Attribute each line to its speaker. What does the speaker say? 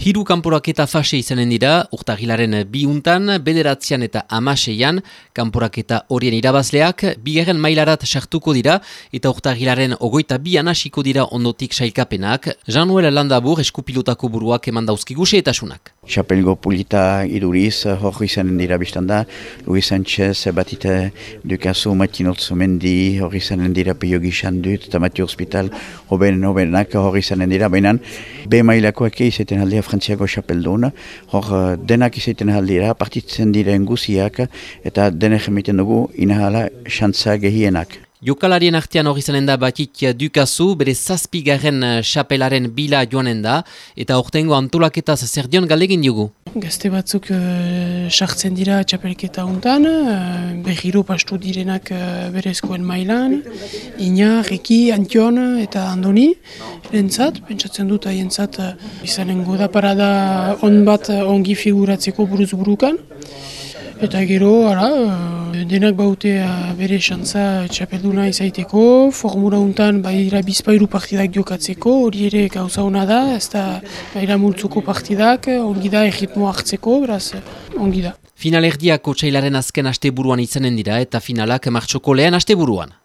Speaker 1: Hiru kanporaketa fase izanen dira, urtagilaren biuntan, bederatzean eta amaseian, kanporaketa horien irabazleak, bigarren mailarat sartuko dira, eta urtagilaren ogoita bi anasiko dira ondotik sailkapenak, Jean-Noel Landabur eskupilotako buruak eman dauzkiguse eta sunak.
Speaker 2: Chapelgo Pulita iduriz, hor izanen dira biztanda, Luis Sanchez, Batite, Dukazu, Matinotzu Mendi, hor izanen dira Pio Gixandut, eta Matio Hospital, hoben, hobenak, hor izanen dira, behinan, be mailakoak izaten aldea Frantziako xapeldun, hor eh, denak izaiten aldira, partitzen diren guziak, eta denek emiten dugu inahala xantza gehienak.
Speaker 1: Jokalarien artean hori zanen da batik dukazu, bere zazpigarren xapelaren eh, bila joanen da, eta ortengo antolaketa zer dion galdegin dugu.
Speaker 3: Gazte batzuk uh, sartzen dira txapelketa hontan, uh, behiro pastu direnak uh, berezkoen mailan, Ina, Reki, Antion eta Andoni, erentzat, pentsatzen dut haientzat uh, izanen goda parada on bat ongi figuratzeko buruz burukan. Eta gero, ara, eh, denak baute bere xantza txapelduna izaiteko, formula untan baira bizpairu partidak jokatzeko, hori ere gauza hona da, ez da baira multzuko partidak, ongi da egitmo hartzeko, beraz, ongi da.
Speaker 1: Final erdiako txailaren azken asteburuan izanen dira eta finalak martxoko lehen asteburuan.